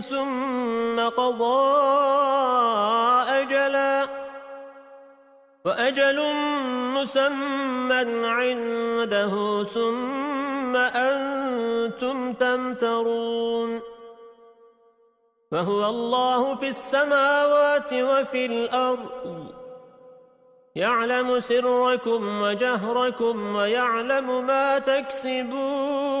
ثم قضى أجلا وأجل مسمى عنده ثم أنتم تمترون فهو الله في السماوات وفي الأرض يعلم سركم وجهركم ويعلم ما تكسبون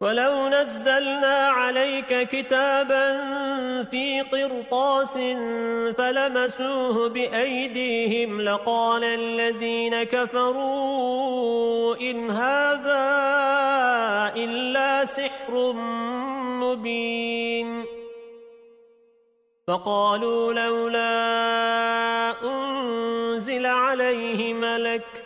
ولو نزلنا عليك كتابا في قرطاس فلمسوه بأيديهم لقال الذين كفروا إن هذا إلا سحر مبين. فقالوا لولا أنزل عليه ملك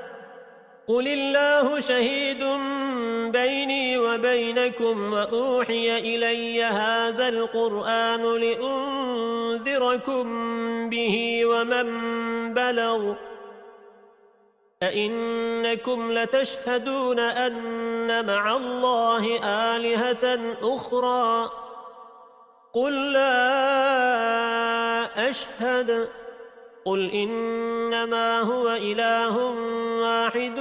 قل الله شهيد بيني وبينكم وأوحي إلي هذا القرآن لأنذركم به ومن بلغ أئنكم لتشهدون أن مع الله آلهة أخرى قل لا أشهد قل إنما هو إله واحد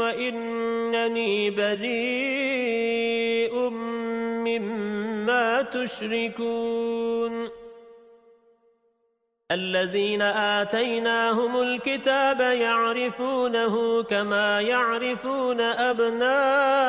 وإنني بريء مما تشركون الذين آتيناهم الكتاب يعرفونه كما يعرفون أبناءهم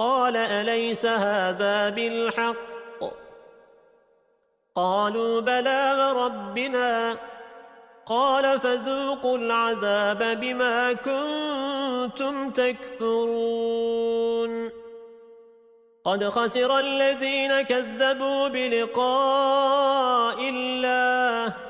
قال أليس هذا بالحق؟ قالوا بلى ربنا قال فذوقوا العذاب بما كنتم تكفرون. قد خسر الذين كذبوا بلقاء الله.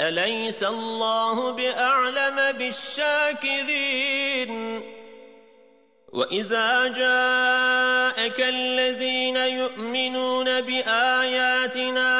أليس الله بأعلم بالشاكرين؟ وإذا جاءك الذين يؤمنون بآياتنا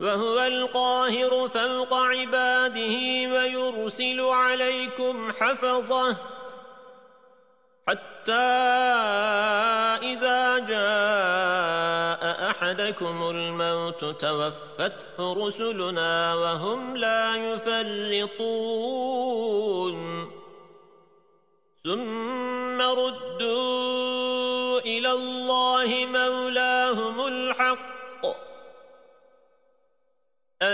وهو القاهر فوق عباده ويرسل عليكم حفظه. حتى إذا جاء أحدكم الموت توفته رسلنا وهم لا يفرطون. ثم ردوا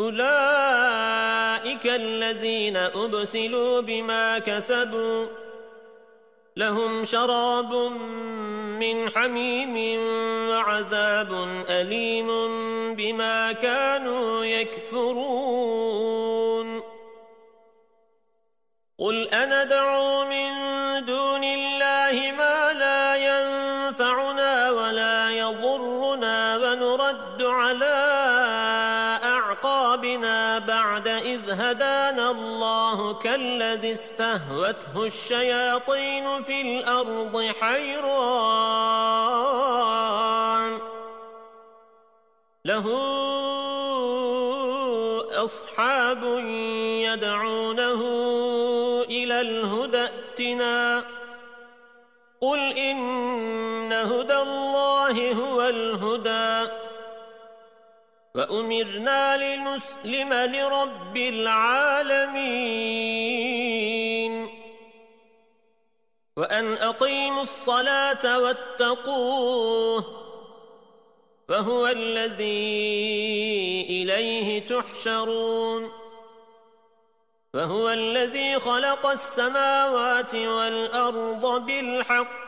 أولئك الذين أبسلوا بما كسبوا لهم شراب من حميم وعذاب أليم بما كانوا يكفرون. قل أنا دعو من كالذي استهوته الشياطين في الأرض حيران. له أصحاب يدعونه إلى الهدى ائتنا. قل إن هدى الله هو الهدى. وأمرنا لنسلم لرب العالمين. وأن أقيموا الصلاة واتقوه وهو الذي إليه تحشرون. وهو الذي خلق السماوات والأرض بالحق.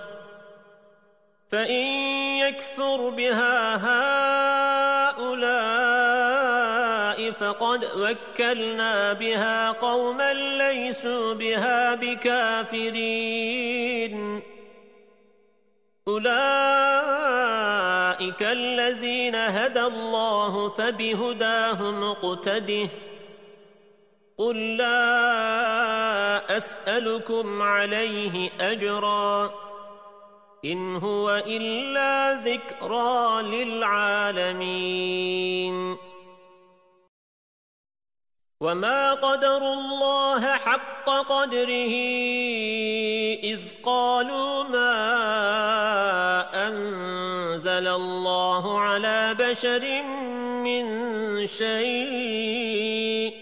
فإن يكفر بها هؤلاء فقد وكلنا بها قوما ليسوا بها بكافرين. أولئك الذين هدى الله فبهداه مقتده قل لا أسألكم عليه أجرا. إن هو إلا ذكرى للعالمين. وما قدر الله حق قدره إذ قالوا ما أنزل الله على بشر من شيء.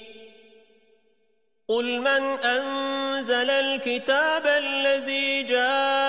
قل من أنزل الكتاب الذي جاء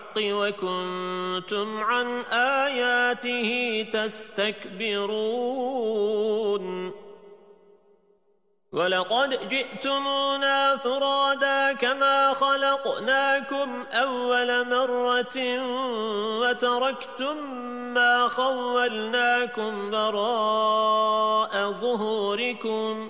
وكنتم عن آياته تستكبرون. ولقد جئتمونا فرادا كما خلقناكم أول مرة وتركتم ما خولناكم براء ظهوركم.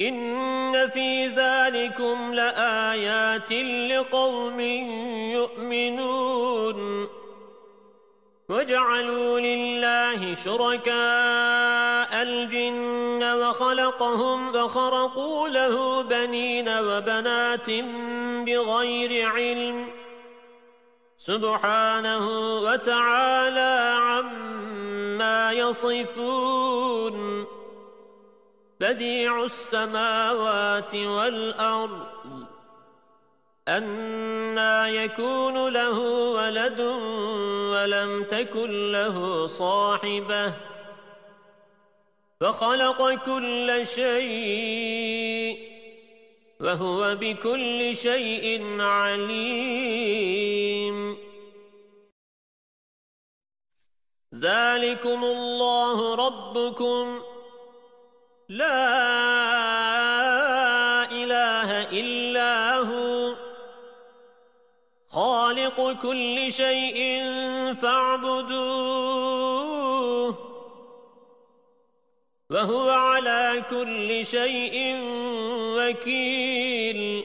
إن في ذلكم لآيات لقوم يؤمنون وجعلوا لله شركاء الجن وخلقهم فخرقوا له بنين وبنات بغير علم سبحانه وتعالى عما يصفون بديع السماوات والأرض أنا يكون له ولد ولم تكن له صاحبة فخلق كل شيء وهو بكل شيء عليم. ذلكم الله ربكم. لا إله إلا هو. خالق كل شيء فاعبدوه. وهو على كل شيء وكيل.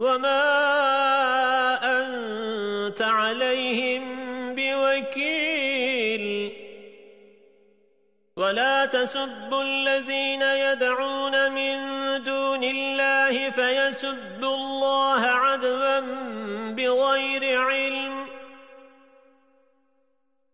وما أنت عليهم بوكيل ولا تسبوا الذين يدعون من دون الله فيسبوا الله عدوا بغير علم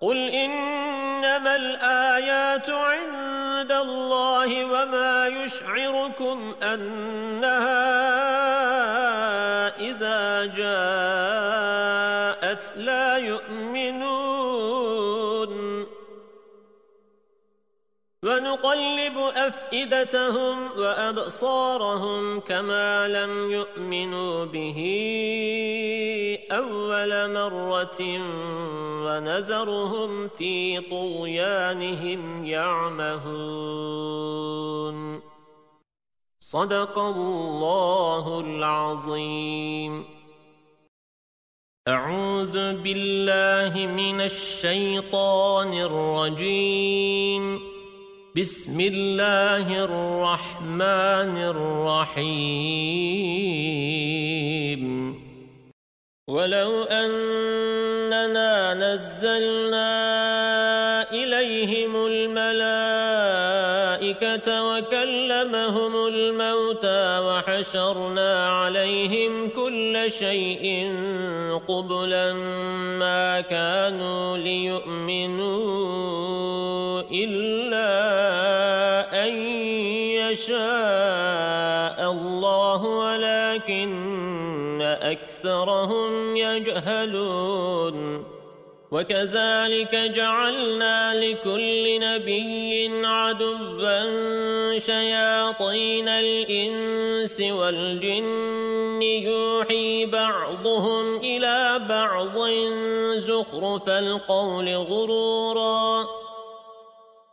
قل إنما الآيات عند الله وما يشعركم أنها أفئدتهم وأبصارهم كما لم يؤمنوا به أول مرة ونذرهم في طغيانهم يعمهون. صدق الله العظيم. أعوذ بالله من الشيطان الرجيم. بسم الله الرحمن الرحيم. ولو أننا نزلنا إليهم الملائكة وكلمهم الموتى وحشرنا عليهم كل شيء قبلا ما كانوا ليؤمنوا. يشاء الله ولكن أكثرهم يجهلون. وكذلك جعلنا لكل نبي عدبا شياطين الإنس والجن. يوحي بعضهم إلى بعض زخرف القول غرورا.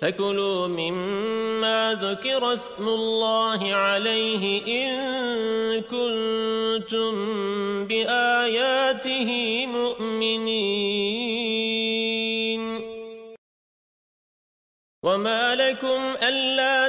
فكلوا مما ذكر اسم الله عليه إن كنتم بآياته مؤمنين وما لكم ألا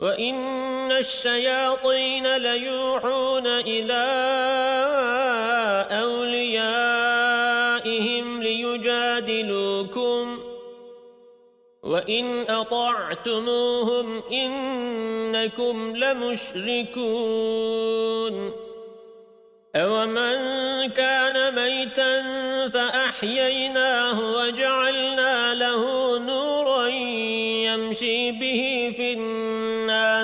وإن الشياطين ليوحون إلى أوليائهم ليجادلوكم وإن أطعتموهم إنكم لمشركون أومن كان ميتا فأحييناه وجعلنا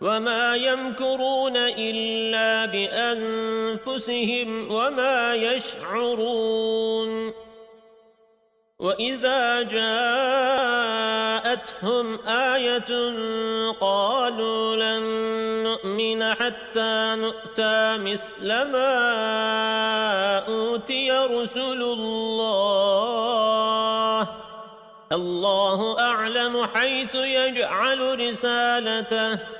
وما يمكرون إلا بأنفسهم وما يشعرون وإذا جاءتهم آية قالوا لن نؤمن حتى نؤتى مثل ما أوتي رسل الله الله أعلم حيث يجعل رسالته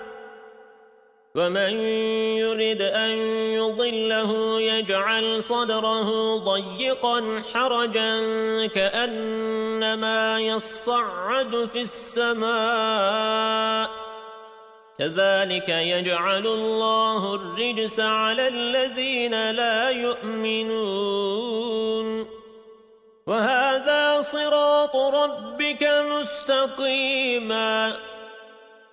ومن يرد أن يضله يجعل صدره ضيقا حرجا كأنما يصعد في السماء. كذلك يجعل الله الرجس على الذين لا يؤمنون. وهذا صراط ربك مستقيماً.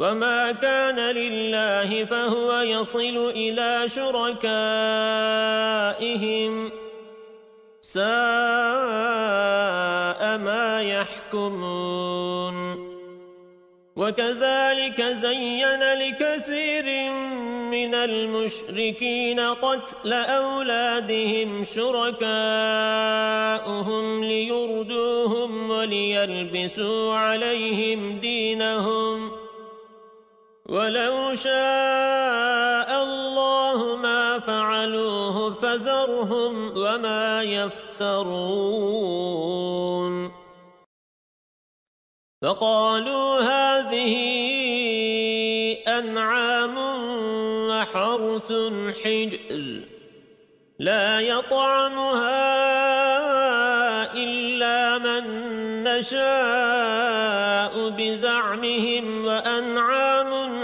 وما كان لله فهو يصل إلى شركائهم ساء ما يحكمون وكذلك زين لكثير من المشركين قتل أولادهم شركاؤهم ليردوهم وليلبسوا عليهم دينهم ولو شاء الله ما فعلوه فذرهم وما يفترون. فقالوا هذه أنعام وحرث حجر لا يطعمها إلا من نشاء بزعمهم وأنعام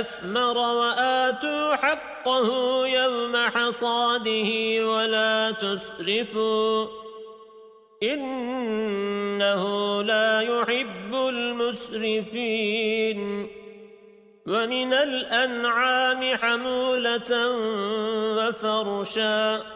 أثمر وآتوا حقه يوم حصاده ولا تسرفوا إنه لا يحب المسرفين ومن الأنعام حمولة وفرشا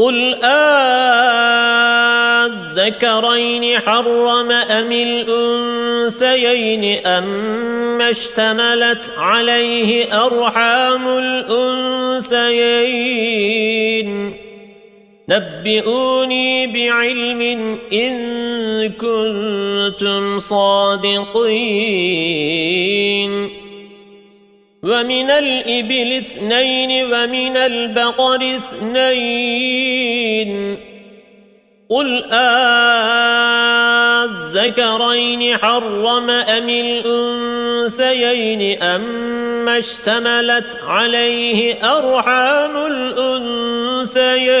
قل آذكرين حرم أم الأنثيين أم اشتملت عليه أرحام الأنثيين؟ نبئوني بعلم إن كنتم صادقين. ومن الإبل اثنين ومن البقر اثنين. قل آذكرين حرم أم الأنثيين أم اشتملت عليه أرحام الأنثيين؟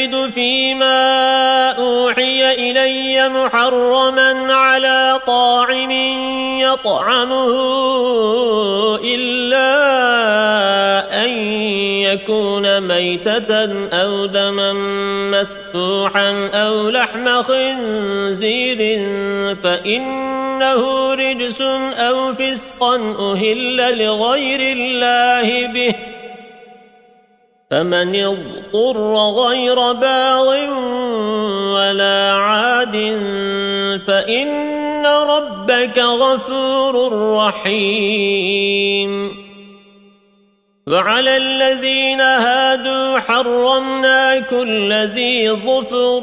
أجد فيما أوحي إلي محرما على طاعم يطعمه إلا أن يكون ميتة أو دما مسفوحا أو لحم خنزير فإنه رجس أو فسقا أهل لغير الله به. فمن اضطر غير باغ ولا عاد فإن ربك غفور رحيم. وعلى الذين هادوا حرمنا كل ذي ظفر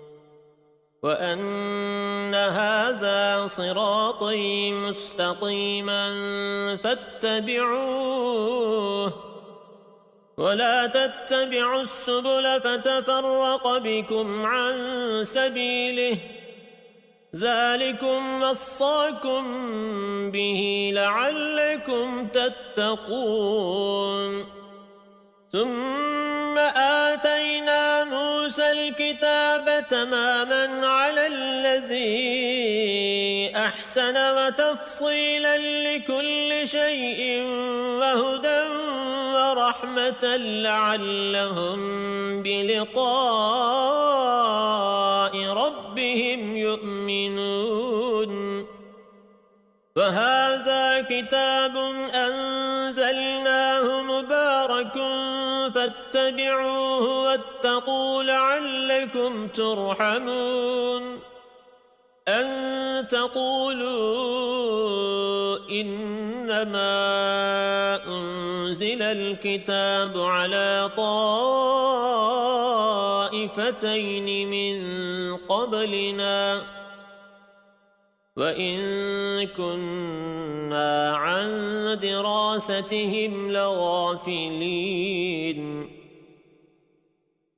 وأن هذا صراطي مستقيما فاتبعوه ولا تتبعوا السبل فتفرق بكم عن سبيله ذلكم وصاكم به لعلكم تتقون ثم آتينا موسى الكتاب تماما على الذي أحسن وتفصيلا لكل شيء وهدى ورحمة لعلهم بلقاء ربهم يؤمنون. وهذا كتاب أنزلناه فاتبعوه واتقوا لعلكم ترحمون أن تقولوا إنما أنزل الكتاب على طائفتين من قبلنا وَإِن كُنَّا عَن دِرَاسَتِهِمْ لَغَافِلِينَ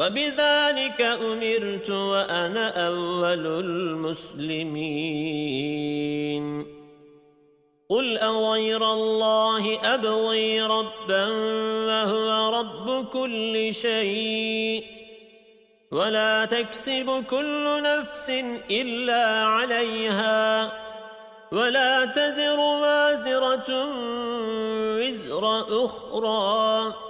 وبذلك أمرت وأنا أول المسلمين. قل أغير الله أبغي ربا وهو رب كل شيء. ولا تكسب كل نفس إلا عليها. ولا تزر وازرة وزر أخرى.